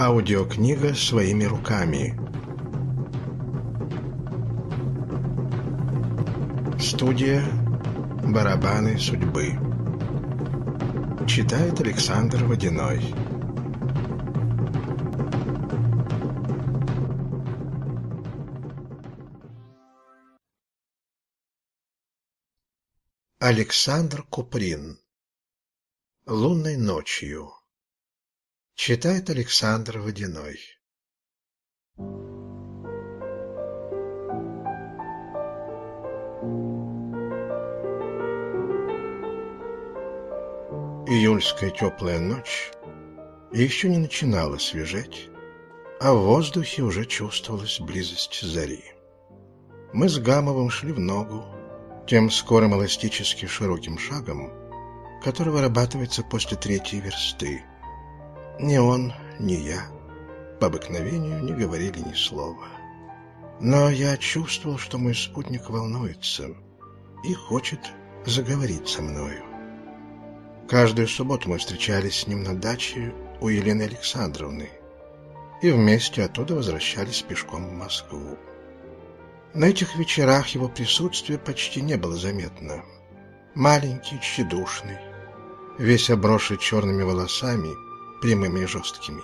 Аудиокнига «Своими руками». Студия «Барабаны судьбы». Читает Александр Водяной. Александр Куприн. Лунной ночью. Читает Александр Водяной. Июльская теплая ночь еще не начинала свежеть, а в воздухе уже чувствовалась близость зари. Мы с Гамовым шли в ногу, тем скорым эластически широким шагом, который вырабатывается после третьей версты. Ни он, ни я по обыкновению не говорили ни слова. Но я чувствовал, что мой спутник волнуется и хочет заговорить со мною. Каждую субботу мы встречались с ним на даче у Елены Александровны и вместе оттуда возвращались пешком в Москву. На этих вечерах его присутствие почти не было заметно. Маленький, тщедушный, весь обросший черными волосами – прямыми и жесткими,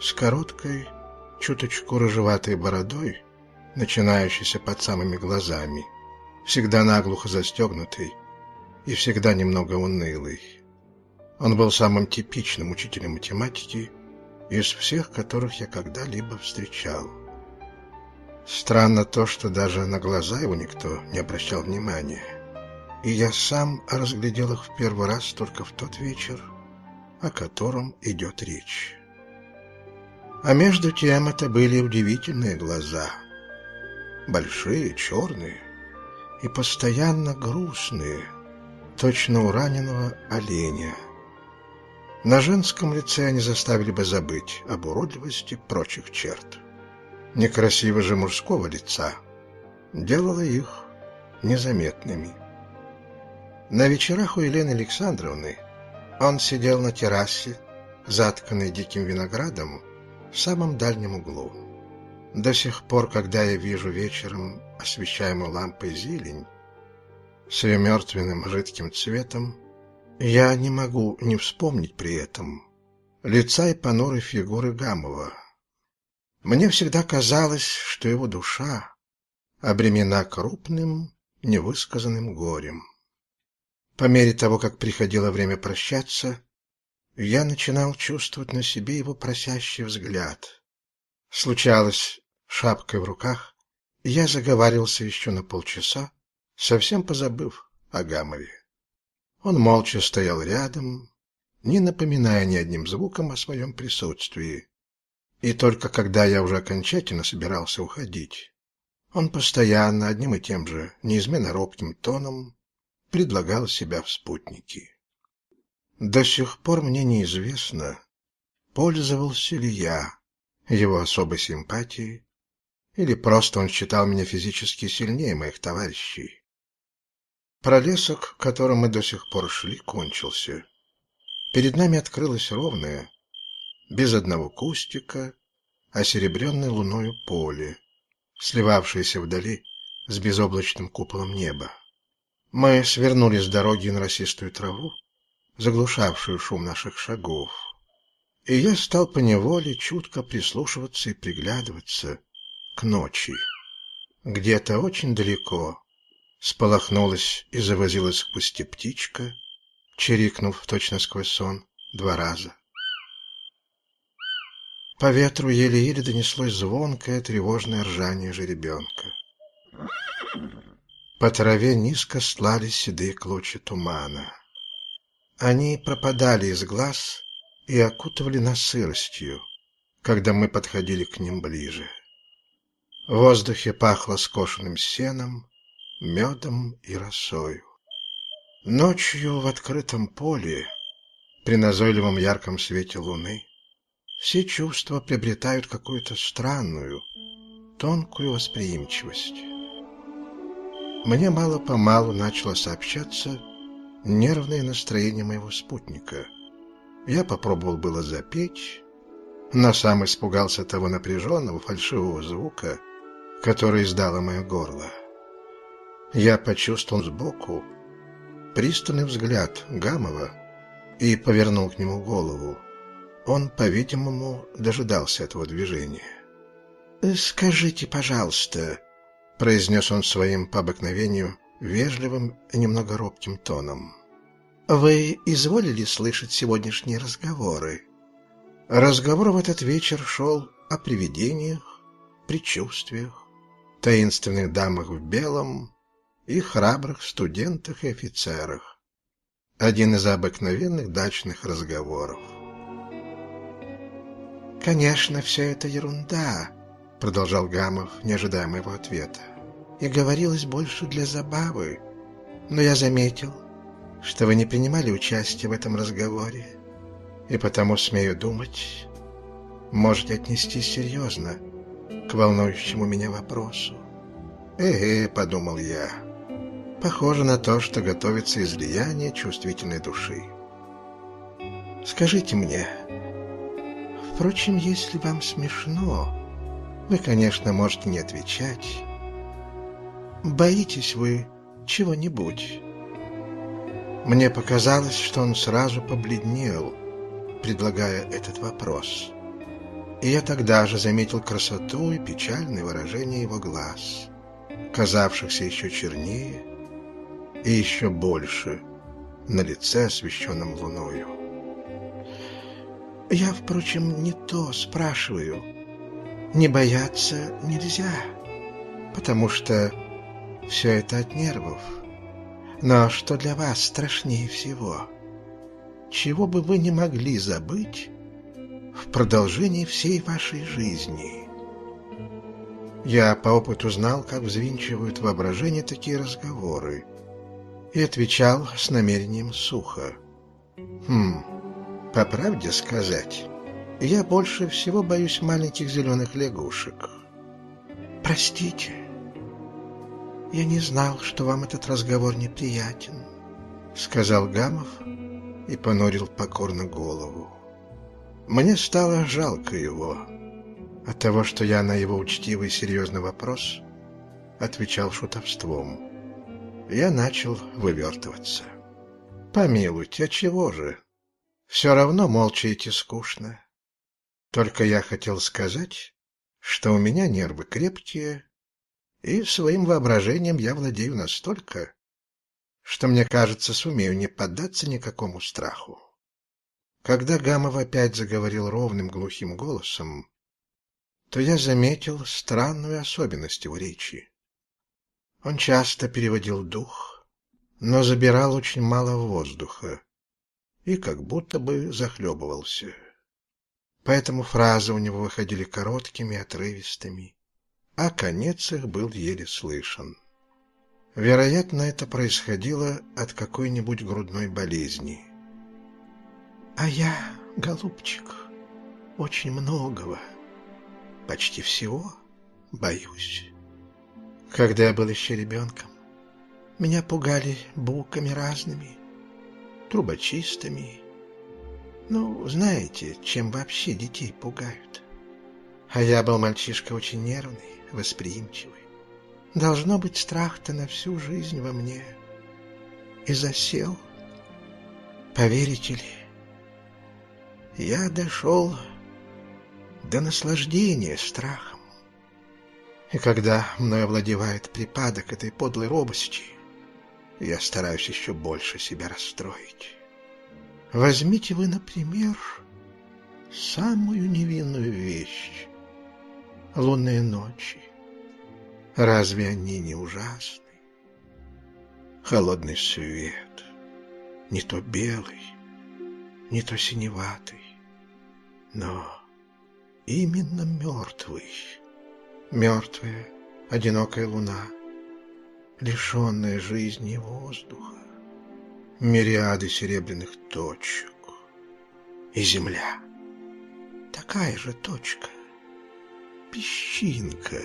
с короткой, чуточку рыжеватой бородой, начинающейся под самыми глазами, всегда наглухо застегнутый и всегда немного унылый. Он был самым типичным учителем математики из всех, которых я когда-либо встречал. Странно то, что даже на глаза его никто не обращал внимания. И я сам разглядел их в первый раз только в тот вечер, о котором идет речь. А между тем это были удивительные глаза. Большие, черные и постоянно грустные, точно у раненого оленя. На женском лице они заставили бы забыть об уродливости прочих черт. Некрасиво же мужского лица делало их незаметными. На вечерах у Елены Александровны он сидел на террасе, затканной диким виноградом, в самом дальнем углу. До сих пор, когда я вижу вечером освещаемую лампой зелень с ее мертвенным жидким цветом, я не могу не вспомнить при этом лица и понурой фигуры Гамова. Мне всегда казалось, что его душа обремена крупным, невысказанным горем. По мере того, как приходило время прощаться, я начинал чувствовать на себе его просящий взгляд. Случалось, шапкой в руках, я заговаривался еще на полчаса, совсем позабыв о Гамове. Он молча стоял рядом, не напоминая ни одним звуком о своем присутствии. И только когда я уже окончательно собирался уходить, он постоянно одним и тем же, неизменно робким тоном предлагал себя в спутники. До сих пор мне неизвестно, пользовался ли я его особой симпатией, или просто он считал меня физически сильнее моих товарищей. Пролесок, которым мы до сих пор шли, кончился. Перед нами открылось ровное, без одного кустика, осеребренное луною поле, сливавшееся вдали с безоблачным куполом неба. Мы свернули с дороги на росистую траву, заглушавшую шум наших шагов, и я стал поневоле чутко прислушиваться и приглядываться к ночи. Где-то очень далеко сполохнулась и завозилась в кусте птичка, чирикнув точно сквозь сон два раза. По ветру еле-еле донеслось звонкое тревожное ржание жеребенка. По траве низко слали седые клочья тумана. Они пропадали из глаз и окутывали нас сыростью, когда мы подходили к ним ближе. В воздухе пахло скошенным сеном, медом и росою. Ночью в открытом поле, при назойливом ярком свете луны, все чувства приобретают какую-то странную, тонкую восприимчивость. Мне мало-помалу начало сообщаться нервное настроение моего спутника. Я попробовал было запеть, но сам испугался того напряженного фальшивого звука, который издало мое горло. Я почувствовал сбоку пристальный взгляд Гамова и повернул к нему голову. Он, по-видимому, дожидался этого движения. «Скажите, пожалуйста», — произнес он своим по обыкновению вежливым и немного робким тоном, «вы изволили слышать сегодняшние разговоры?» Разговор в этот вечер шел о привидениях, предчувствиях, таинственных дамах в белом и храбрых студентах и офицерах. Один из обыкновенных дачных разговоров. «Конечно, все это ерунда», — продолжал Гамов, не ожидая моего ответа. «И говорилось больше для забавы. Но я заметил, что вы не принимали участие в этом разговоре, и потому, смею думать, можете отнестись серьезно к волнующему меня вопросу. «Э-э», — подумал я, — «похоже на то, что готовится излияние чувствительной души». «Скажите мне, впрочем, если вам смешно, вы, конечно, можете не отвечать. Боитесь вы чего-нибудь?» Мне показалось, что он сразу побледнел, предлагая этот вопрос. И я тогда же заметил красоту и печальное выражение его глаз, казавшихся еще чернее и еще больше на лице, освещенном луною. Я, впрочем, не то спрашиваю. Не бояться нельзя, потому что все это от нервов. Но что для вас страшнее всего? Чего бы вы не могли забыть в продолжении всей вашей жизни. Я по опыту знал, как взвинчивают воображение такие разговоры, и отвечал с намерением сухо. «Хм, по правде сказать, я больше всего боюсь маленьких зеленых лягушек. Простите, я не знал, что вам этот разговор неприятен», — сказал Гамов и понурил покорно голову. Мне стало жалко его от того, что я на его учтивый серьезный вопрос отвечал шутовством. Я начал вывертываться. «Помилуйте, а чего же? Все равно молча идти скучно. Только я хотел сказать, что у меня нервы крепкие, и своим воображением я владею настолько, что, мне кажется, сумею не поддаться никакому страху. Когда Гамов опять заговорил ровным глухим голосом, то я заметил странную особенность его речи. Он часто переводил дух, но забирал очень мало воздуха и как будто бы захлебывался. Поэтому фразы у него выходили короткими, отрывистыми, а конец их был еле слышен. Вероятно, это происходило от какой-нибудь грудной болезни. А я, голубчик, очень многого, почти всего боюсь. Когда я был еще ребенком, меня пугали буками разными, трубочистами. Ну, знаете, чем вообще детей пугают. А я был мальчишка очень нервный, восприимчивый. Должно быть, страх-то на всю жизнь во мне и засел. Поверите ли, я дошел до наслаждения страхом. И когда мной овладевает припадок этой подлой робости, я стараюсь еще больше себя расстроить. Возьмите вы, например, самую невинную вещь — лунные ночи. Разве они не ужасны? Холодный свет, не то белый, не то синеватый, но именно мертвый. Мертвая, одинокая луна, лишенная жизни воздуха, мириады серебряных точек и земля. Такая же точка, песчинка,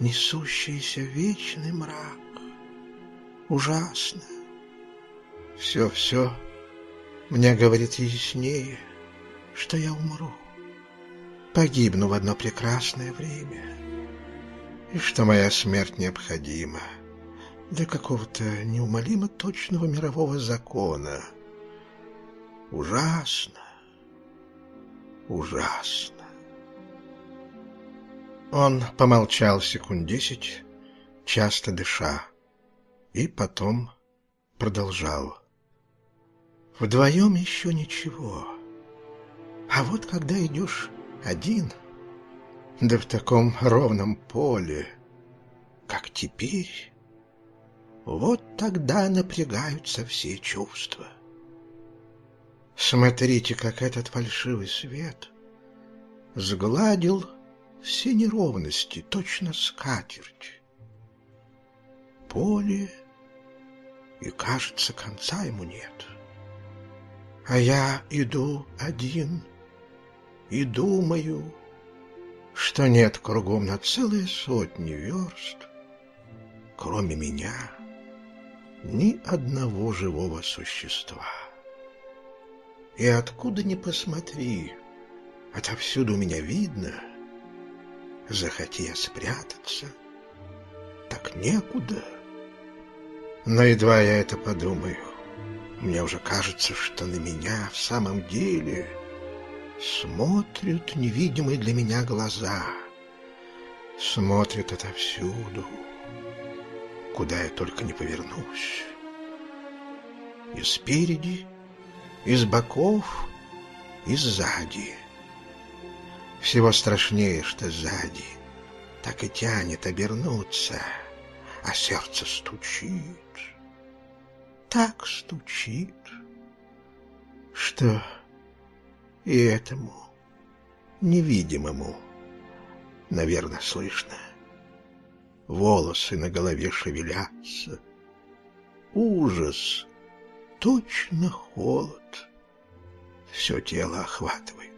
несущаяся вечный мрак. Ужасно. Все-все мне говорит яснее, что я умру, погибну в одно прекрасное время, и что моя смерть необходима для какого-то неумолимо точного мирового закона. Ужасно, ужасно. Он помолчал секунд десять, часто дыша, и потом продолжал. Вдвоем еще ничего. А вот когда идешь один, да в таком ровном поле, как теперь, вот тогда напрягаются все чувства. Смотрите, как этот фальшивый свет сгладил все неровности, точно скатерть. Поле, и, кажется, конца ему нет. А я иду один и думаю, что нет кругом на целые сотни верст, кроме меня, ни одного живого существа. И откуда ни посмотри, отовсюду меня видно — Захоти я спрятаться, так некуда. Но едва я это подумаю, мне уже кажется, что на меня в самом деле смотрят невидимые для меня глаза, смотрят отовсюду, куда я только не повернусь. И спереди, и с боков, и сзади — всего страшнее, что сзади так и тянет обернуться, а сердце стучит, так стучит, что и этому невидимому, наверное, слышно. Волосы на голове шевелятся. Ужас, точно холод, все тело охватывает.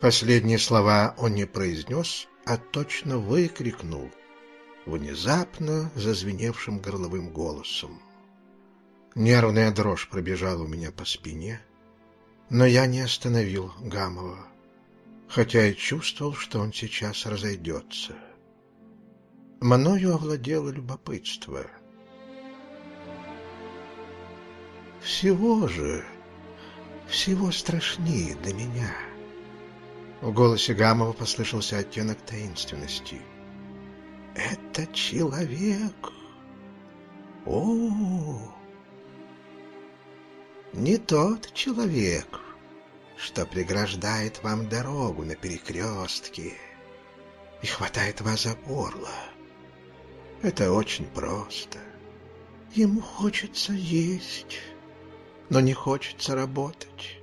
Последние слова он не произнес, а точно выкрикнул, внезапно зазвеневшим горловым голосом. Нервная дрожь пробежала у меня по спине, но я не остановил Гамова, хотя и чувствовал, что он сейчас разойдется. Мною овладело любопытство. Всего же, всего страшнее для меня — в голосе Гамова послышался оттенок таинственности. «Это человек! О, не тот человек, что преграждает вам дорогу на перекрестке и хватает вас за горло. Это очень просто. Ему хочется есть, но не хочется работать.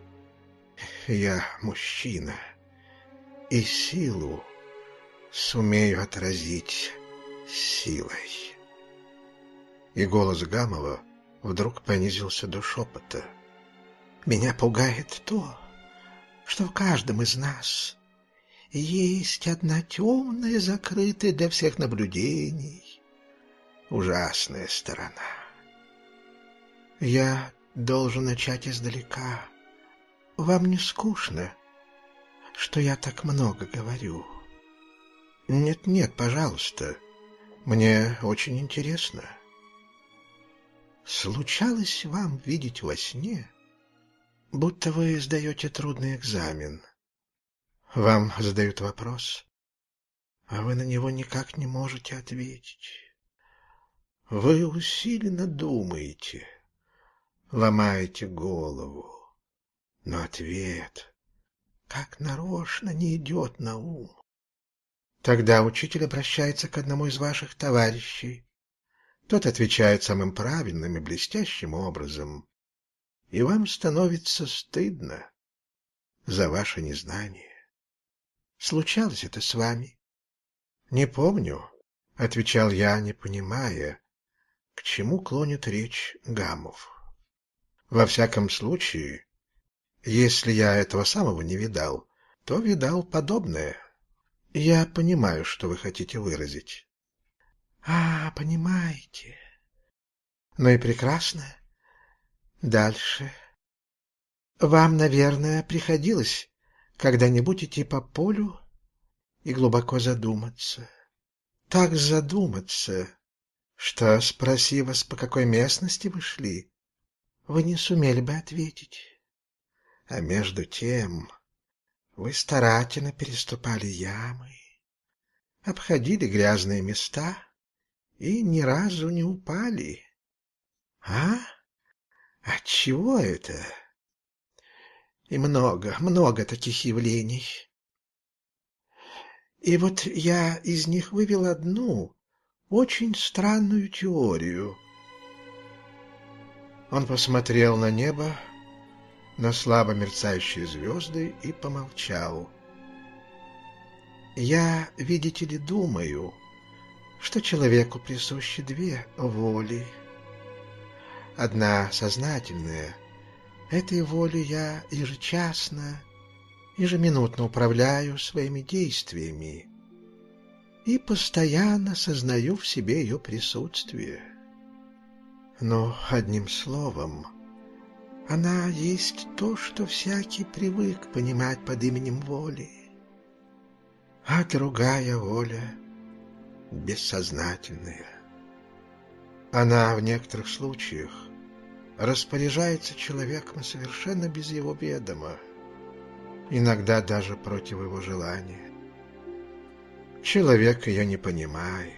Я мужчина» и силу сумею отразить силой. И голос Гамова вдруг понизился до шепота. Меня пугает то, что в каждом из нас есть одна темная, закрытая для всех наблюдений, ужасная сторона. Я должен начать издалека. Вам не скучно? что я так много говорю. Нет-нет, пожалуйста, мне очень интересно. Случалось вам видеть во сне, будто вы сдаете трудный экзамен. Вам задают вопрос, а вы на него никак не можете ответить. Вы усиленно думаете, ломаете голову, но ответ как нарочно не идет на ум. Тогда учитель обращается к одному из ваших товарищей. Тот отвечает самым правильным и блестящим образом, и вам становится стыдно за ваше незнание. Случалось это с вами? — Не помню, — отвечал я, не понимая, к чему клонит речь Гамов. Во всяком случае, если я этого самого не видал, то видал подобное. Я понимаю, что вы хотите выразить. А, понимаете. Ну и прекрасно. Дальше. Вам, наверное, приходилось когда-нибудь идти по полю и глубоко задуматься. Так задуматься, что, спроси вас, по какой местности вы шли, вы не сумели бы ответить. А между тем вы старательно переступали ямы, обходили грязные места и ни разу не упали. А? Отчего это? И много, много таких явлений. И вот я из них вывел одну очень странную теорию. Он посмотрел на небо, на слабо мерцающие звезды и помолчал. «Я, видите ли, думаю, что человеку присущи две воли. Одна сознательная. Этой волей я ежечасно, ежеминутно управляю своими действиями и постоянно сознаю в себе ее присутствие. Но, одним словом, она есть то, что всякий привык понимать под именем воли. А другая воля — бессознательная. Она в некоторых случаях распоряжается человеком совершенно без его ведома, иногда даже против его желания. Человек ее не понимает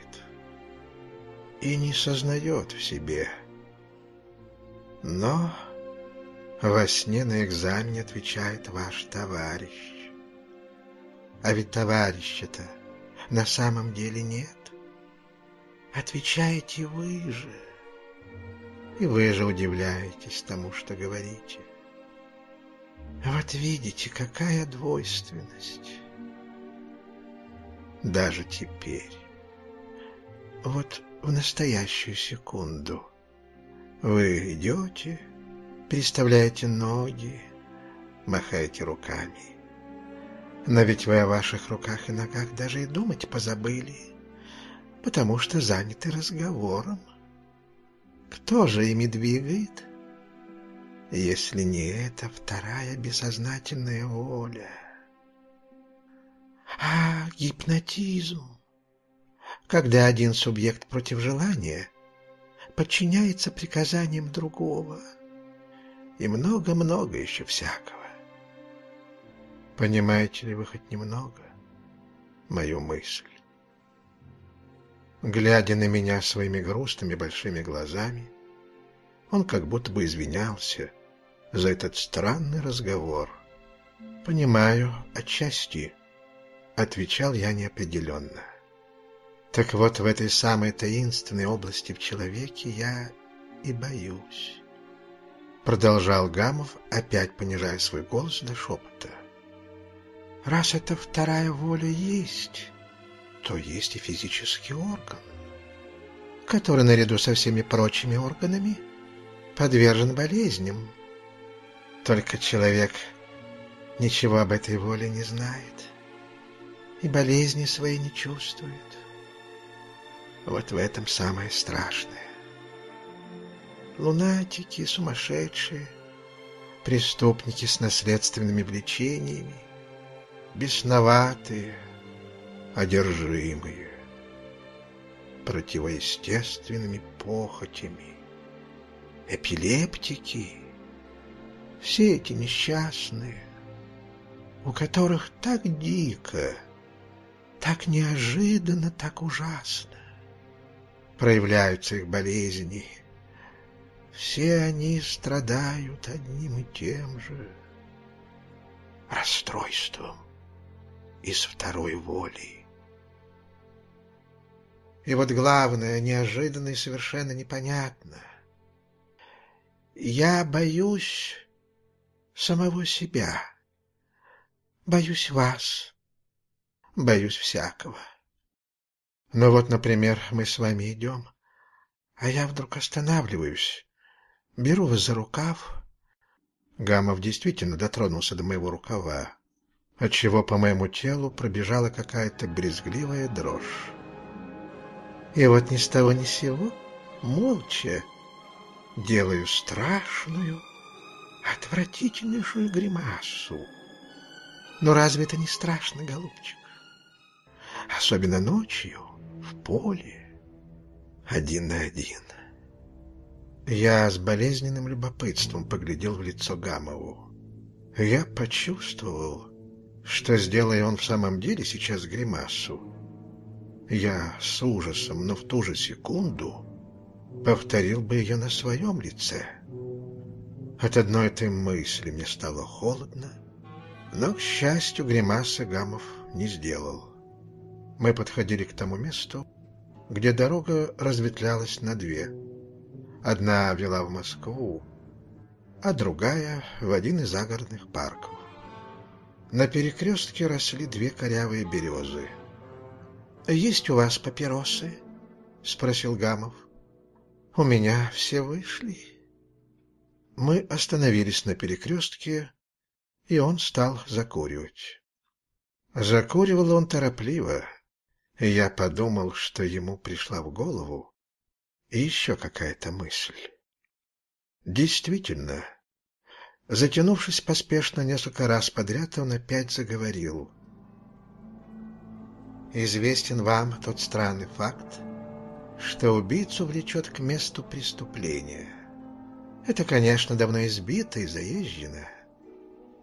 и не сознает в себе. Но во сне на экзамене отвечает ваш товарищ. А ведь товарища-то на самом деле нет. Отвечаете вы же. И вы же удивляетесь тому, что говорите. Вот видите, какая двойственность. Даже теперь. Вот в настоящую секунду вы идете переставляете ноги, махаете руками. Но ведь вы о ваших руках и ногах даже и думать позабыли, потому что заняты разговором. Кто же ими двигает, если не эта вторая бессознательная воля? А гипнотизм, когда один субъект против желания подчиняется приказаниям другого – и много-много еще всякого. Понимаете ли вы хоть немного мою мысль? Глядя на меня своими грустными большими глазами, он как будто бы извинялся за этот странный разговор. «Понимаю, отчасти», — отвечал я неопределенно. «Так вот, в этой самой таинственной области в человеке я и боюсь». Продолжал Гамов, опять понижая свой голос до шепота. Раз эта вторая воля есть, то есть и физический орган, который наряду со всеми прочими органами подвержен болезням. Только человек ничего об этой воле не знает и болезни свои не чувствует. Вот в этом самое страшное лунатики, сумасшедшие, преступники с наследственными влечениями, бесноватые, одержимые, противоестественными похотями, эпилептики, все эти несчастные, у которых так дико, так неожиданно, так ужасно проявляются их болезни – все они страдают одним и тем же расстройством из второй воли. И вот главное, неожиданно и совершенно непонятно. Я боюсь самого себя, боюсь вас, боюсь всякого. Но вот, например, мы с вами идем, а я вдруг останавливаюсь Беру вас за рукав. Гамов действительно дотронулся до моего рукава, отчего по моему телу пробежала какая-то брезгливая дрожь. И вот ни с того ни с сего, молча, делаю страшную, отвратительнейшую гримасу. Но разве это не страшно, голубчик? Особенно ночью, в поле, один на один. Я с болезненным любопытством поглядел в лицо Гамову. Я почувствовал, что, сделая он в самом деле сейчас гримасу, я с ужасом, но в ту же секунду повторил бы ее на своем лице. От одной этой мысли мне стало холодно, но, к счастью, гримасы Гамов не сделал. Мы подходили к тому месту, где дорога разветвлялась на две. Одна вела в Москву, а другая — в один из загородных парков. На перекрестке росли две корявые березы. «Есть у вас папиросы?» — спросил Гамов. «У меня все вышли». Мы остановились на перекрестке, и он стал закуривать. Закуривал он торопливо, и я подумал, что ему пришла в голову еще какая-то мысль. Действительно, затянувшись поспешно несколько раз подряд, он опять заговорил. «Известен вам тот странный факт, что убийцу влечет к месту преступления. Это, конечно, давно избито и заезжено,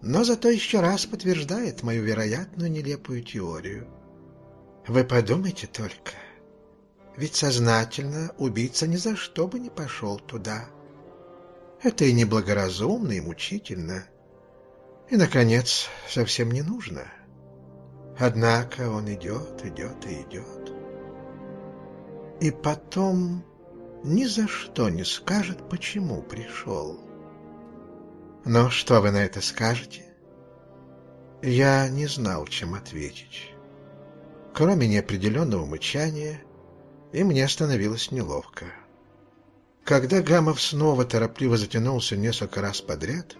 но зато еще раз подтверждает мою вероятную нелепую теорию. Вы подумайте только, ведь сознательно убийца ни за что бы не пошел туда». Это и неблагоразумно, и мучительно. И, наконец, совсем не нужно. Однако он идет, идет и идет. И потом ни за что не скажет, почему пришел. Но что вы на это скажете? Я не знал, чем ответить. Кроме неопределенного мычания, и мне становилось неловко. Когда Гамов снова торопливо затянулся несколько раз подряд,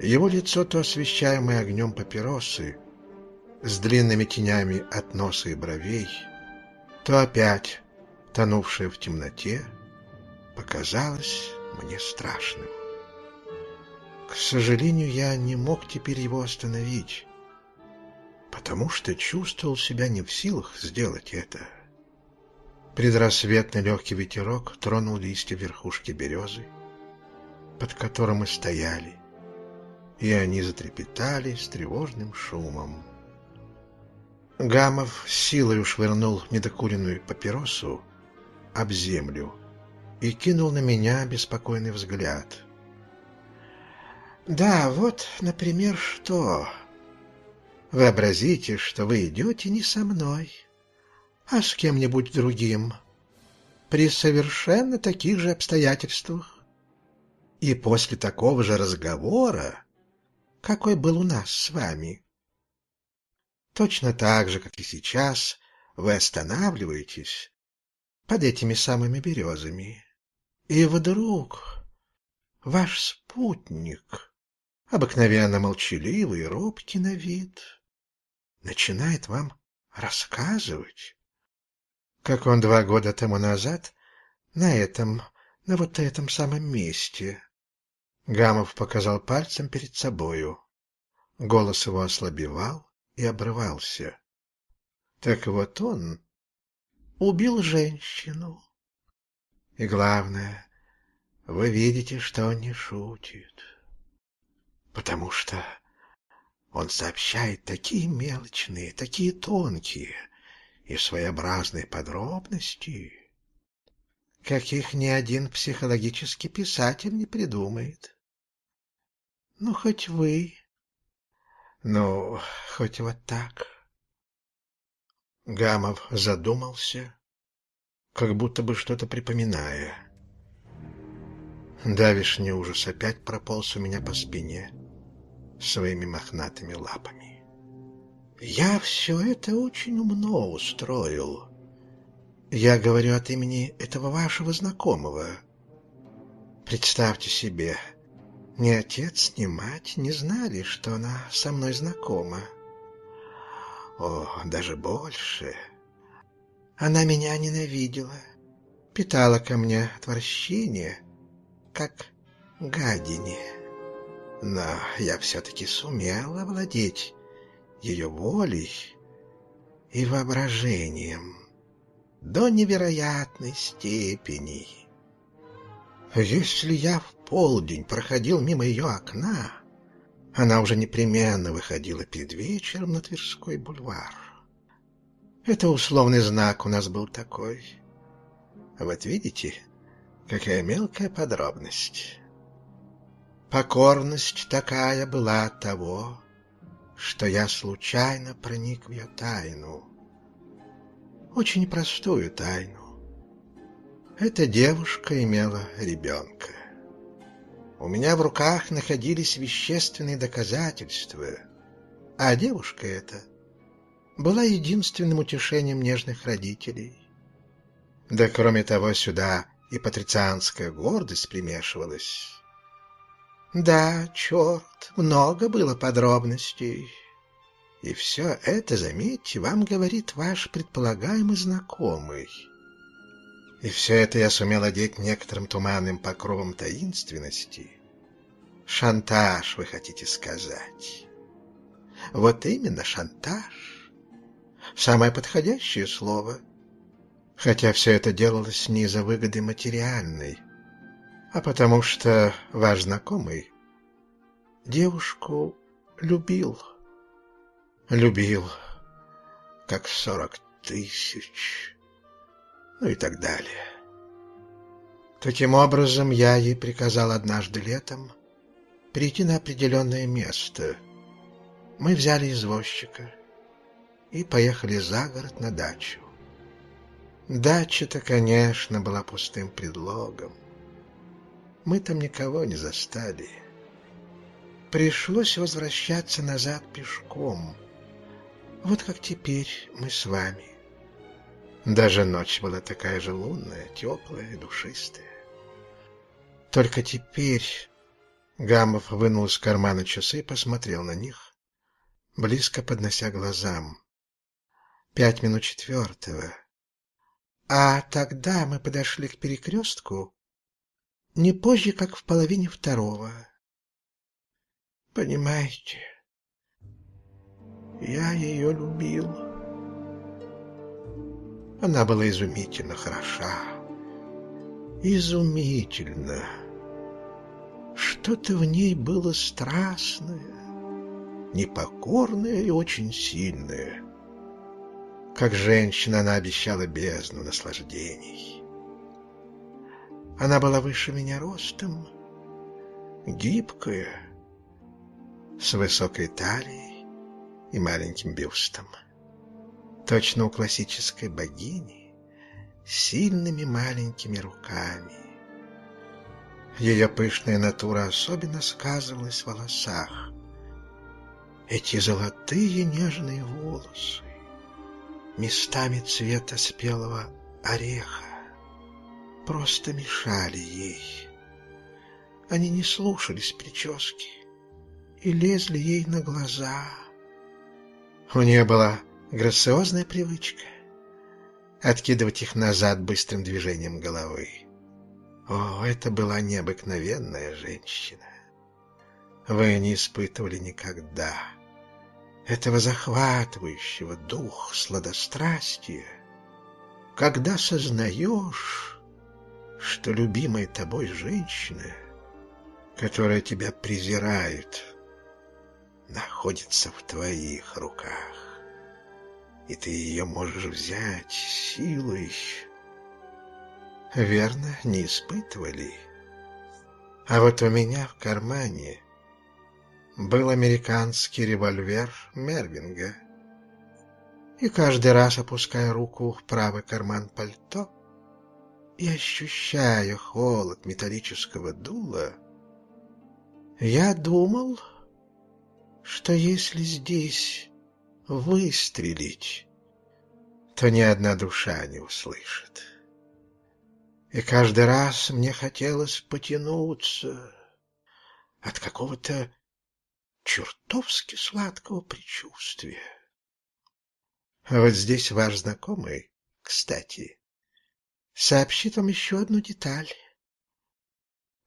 его лицо, то освещаемое огнем папиросы, с длинными тенями от носа и бровей, то опять тонувшее в темноте, показалось мне страшным. К сожалению, я не мог теперь его остановить, потому что чувствовал себя не в силах сделать это. Предрассветный легкий ветерок тронул листья верхушки березы, под которым мы стояли, и они затрепетали с тревожным шумом. Гамов силой швырнул недокуренную папиросу об землю и кинул на меня беспокойный взгляд. «Да, вот, например, что? Вообразите, что вы идете не со мной» а с кем-нибудь другим, при совершенно таких же обстоятельствах. И после такого же разговора, какой был у нас с вами. Точно так же, как и сейчас, вы останавливаетесь под этими самыми березами. И вдруг ваш спутник, обыкновенно молчаливый и робкий на вид, начинает вам рассказывать как он два года тому назад на этом, на вот этом самом месте. Гамов показал пальцем перед собою. Голос его ослабевал и обрывался. Так вот он убил женщину. И главное, вы видите, что он не шутит. Потому что он сообщает такие мелочные, такие тонкие, и своеобразные подробности, каких ни один психологический писатель не придумает. Ну, хоть вы. Ну, хоть вот так. Гамов задумался, как будто бы что-то припоминая. Давишний ужас опять прополз у меня по спине своими мохнатыми лапами. Я все это очень умно устроил. Я говорю от имени этого вашего знакомого. Представьте себе, ни отец, ни мать не знали, что она со мной знакома. О, даже больше. Она меня ненавидела, питала ко мне отвращение, как гадине. Но я все-таки сумел овладеть ее волей и воображением до невероятной степени. Если я в полдень проходил мимо ее окна, она уже непременно выходила перед вечером на Тверской бульвар. Это условный знак у нас был такой. Вот видите, какая мелкая подробность. Покорность такая была от того, что я случайно проник в ее тайну. Очень простую тайну. Эта девушка имела ребенка. У меня в руках находились вещественные доказательства, а девушка эта была единственным утешением нежных родителей. Да кроме того, сюда и патрицианская гордость примешивалась. Да, черт, много было подробностей. И все это, заметьте, вам говорит ваш предполагаемый знакомый. И все это я сумел одеть некоторым туманным покровом таинственности. Шантаж, вы хотите сказать? Вот именно шантаж. Самое подходящее слово. Хотя все это делалось не из-за выгоды материальной, а потому что ваш знакомый девушку любил. Любил, как сорок тысяч, ну и так далее. Таким образом, я ей приказал однажды летом прийти на определенное место. Мы взяли извозчика и поехали за город на дачу. Дача-то, конечно, была пустым предлогом. Мы там никого не застали. Пришлось возвращаться назад пешком. Вот как теперь мы с вами. Даже ночь была такая же лунная, теплая и душистая. Только теперь Гамов вынул из кармана часы и посмотрел на них, близко поднося глазам. Пять минут четвертого. А тогда мы подошли к перекрестку не позже, как в половине второго. Понимаете, я ее любил. Она была изумительно хороша. Изумительно. Что-то в ней было страстное, непокорное и очень сильное. Как женщина она обещала бездну наслаждений. Она была выше меня ростом, гибкая, с высокой талией и маленьким бюстом. Точно у классической богини, с сильными маленькими руками. Ее пышная натура особенно сказывалась в волосах. Эти золотые нежные волосы, местами цвета спелого ореха, просто мешали ей. Они не слушались прически и лезли ей на глаза. У нее была грациозная привычка откидывать их назад быстрым движением головы. О, это была необыкновенная женщина. Вы не испытывали никогда этого захватывающего дух сладострастия, когда сознаешь, что любимая тобой женщина, которая тебя презирает, находится в твоих руках, и ты ее можешь взять силой. Верно, не испытывали. А вот у меня в кармане был американский револьвер Мервинга. И каждый раз, опуская руку в правый карман пальто, и ощущая холод металлического дула, я думал, что если здесь выстрелить, то ни одна душа не услышит. И каждый раз мне хотелось потянуться от какого-то чертовски сладкого предчувствия. А вот здесь ваш знакомый, кстати, сообщит вам еще одну деталь.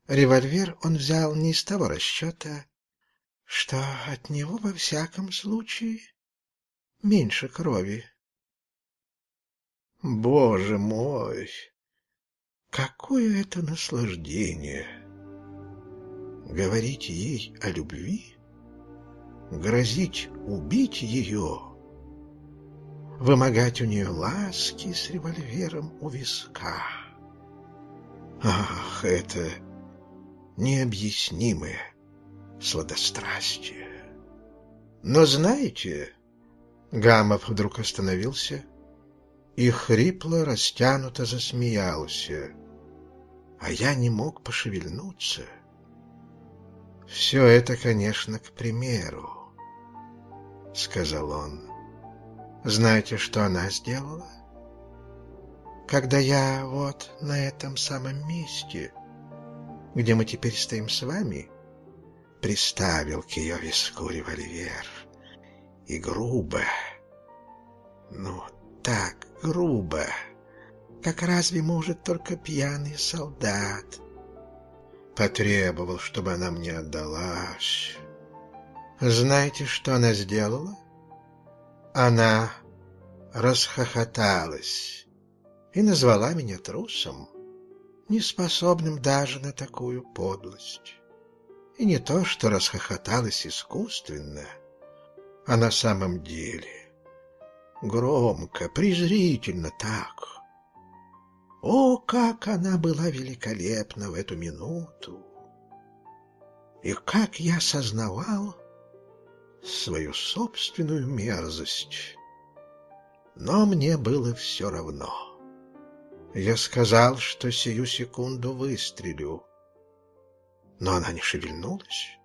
Револьвер он взял не из того расчета, что от него во всяком случае меньше крови. Боже мой, какое это наслаждение! Говорить ей о любви, грозить убить ее, вымогать у нее ласки с револьвером у виска. Ах, это необъяснимое сладострастие. Но знаете, Гамов вдруг остановился и хрипло, растянуто засмеялся, а я не мог пошевельнуться. «Все это, конечно, к примеру», — сказал он. «Знаете, что она сделала?» «Когда я вот на этом самом месте, где мы теперь стоим с вами, приставил к ее виску револьвер и грубо, ну, так грубо, как разве может только пьяный солдат. Потребовал, чтобы она мне отдалась. Знаете, что она сделала? Она расхохоталась и назвала меня трусом, неспособным даже на такую подлость. И не то, что расхохоталась искусственно, а на самом деле громко, презрительно так. О, как она была великолепна в эту минуту! И как я сознавал свою собственную мерзость. Но мне было все равно. Я сказал, что сию секунду выстрелю. Но она не шевельнулась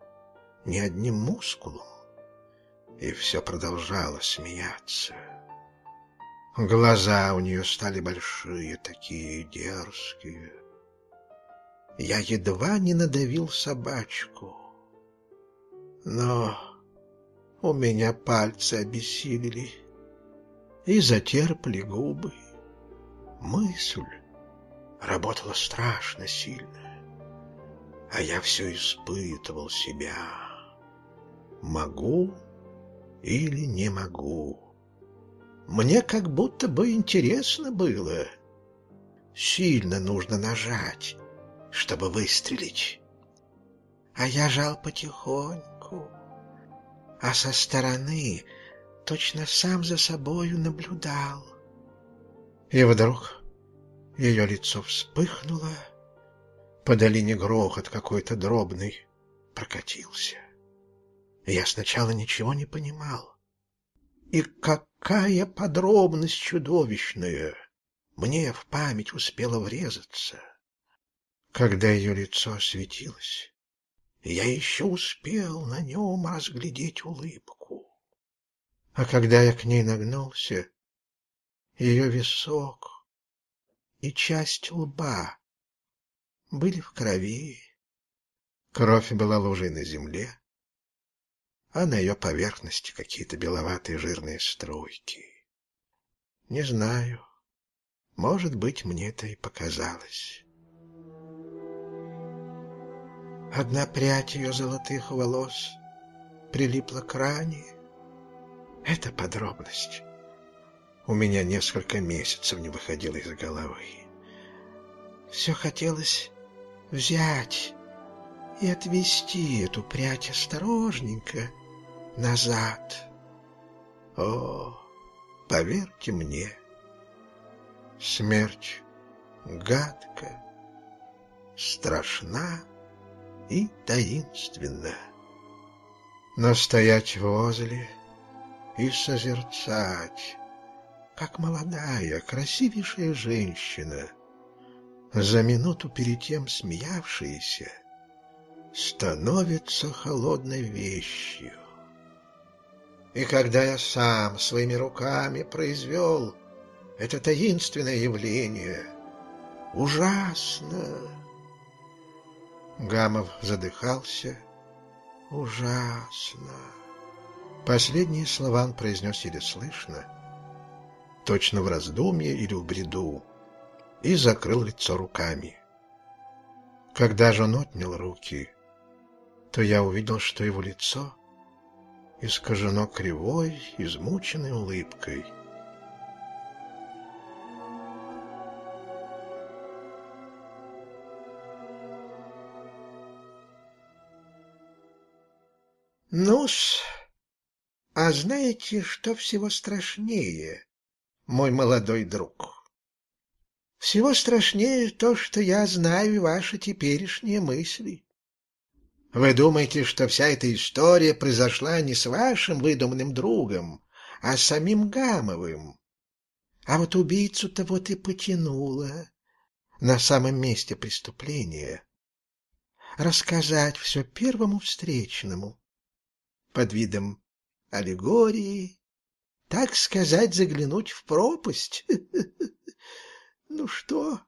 ни одним мускулом и все продолжала смеяться. Глаза у нее стали большие, такие дерзкие. Я едва не надавил собачку. Но у меня пальцы обессилели и затерпли губы. Мысль работала страшно сильно, а я все испытывал себя. Могу или не могу? Мне как будто бы интересно было. Сильно нужно нажать, чтобы выстрелить. А я жал потихоньку, а со стороны точно сам за собою наблюдал. И вдруг ее лицо вспыхнуло, по долине грохот какой-то дробный прокатился. Я сначала ничего не понимал. И какая подробность чудовищная мне в память успела врезаться. Когда ее лицо осветилось, я еще успел на нем разглядеть улыбку. А когда я к ней нагнулся, ее висок и часть лба были в крови. Кровь была лужей на земле, а на ее поверхности какие-то беловатые жирные струйки. Не знаю. Может быть, мне это и показалось. Одна прядь ее золотых волос прилипла к ране. Это подробность. У меня несколько месяцев не выходило из головы. Все хотелось взять и отвести эту прядь осторожненько, назад. О, поверьте мне, смерть гадка, страшна и таинственна. Но стоять возле и созерцать, как молодая, красивейшая женщина, за минуту перед тем смеявшаяся, становится холодной вещью. И когда я сам своими руками произвел это таинственное явление, ужасно. Гамов задыхался. Ужасно. Последние слова он произнес еле слышно, точно в раздумье или в бреду, и закрыл лицо руками. Когда же он отнял руки, то я увидел, что его лицо искажено кривой, измученной улыбкой. Ну-с, а знаете, что всего страшнее, мой молодой друг? Всего страшнее то, что я знаю ваши теперешние мысли. Вы думаете, что вся эта история произошла не с вашим выдуманным другом, а с самим Гамовым. А вот убийцу-то вот и потянуло на самом месте преступления рассказать все первому встречному под видом аллегории, так сказать, заглянуть в пропасть. Ну что,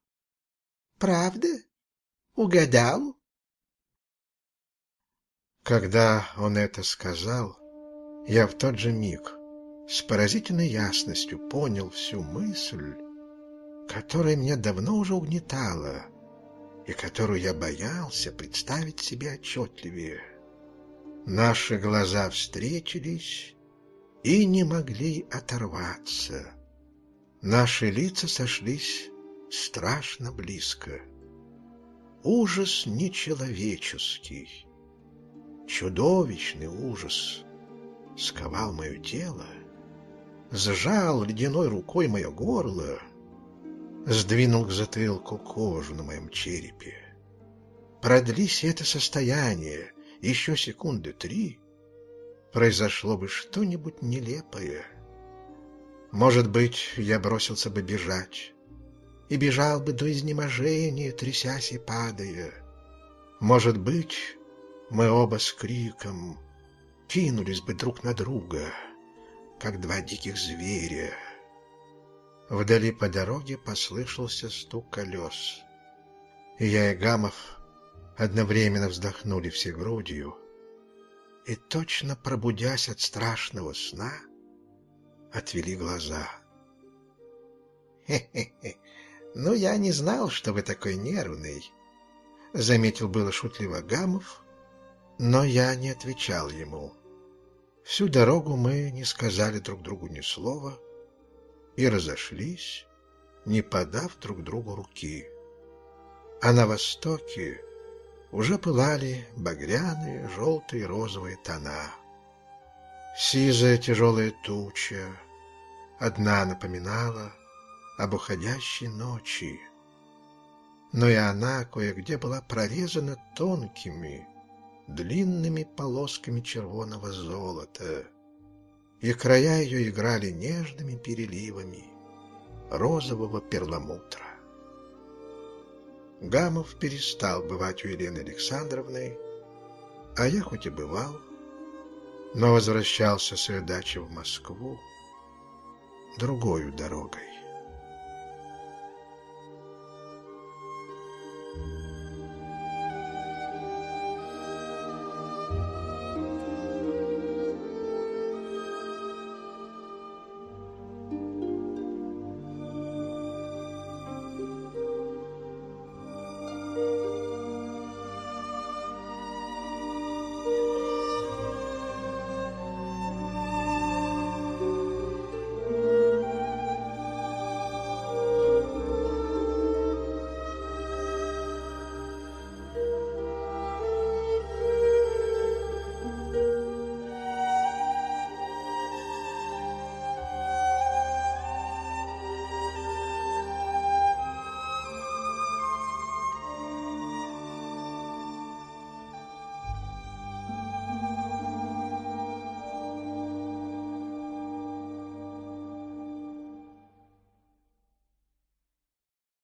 правда? Угадал? Когда он это сказал, я в тот же миг с поразительной ясностью понял всю мысль, которая меня давно уже угнетала и которую я боялся представить себе отчетливее. Наши глаза встретились и не могли оторваться. Наши лица сошлись страшно близко. Ужас нечеловеческий, чудовищный ужас сковал мое тело, сжал ледяной рукой мое горло, сдвинул к затылку кожу на моем черепе. Продлись это состояние, еще секунды три, произошло бы что-нибудь нелепое. Может быть, я бросился бы бежать, и бежал бы до изнеможения, трясясь и падая. Может быть, мы оба с криком кинулись бы друг на друга, как два диких зверя. Вдали по дороге послышался стук колес, я и Гамов одновременно вздохнули все грудью и, точно пробудясь от страшного сна, отвели глаза. «Хе-хе-хе, ну я не знал, что вы такой нервный», — заметил было шутливо Гамов, но я не отвечал ему. Всю дорогу мы не сказали друг другу ни слова и разошлись, не подав друг другу руки. А на востоке уже пылали багряные, желтые, розовые тона. Сизая тяжелая туча одна напоминала об уходящей ночи, но и она кое-где была прорезана тонкими, длинными полосками червоного золота, и края ее играли нежными переливами розового перламутра. Гамов перестал бывать у Елены Александровны, а я хоть и бывал, но возвращался с ее дачи в Москву другой дорогой.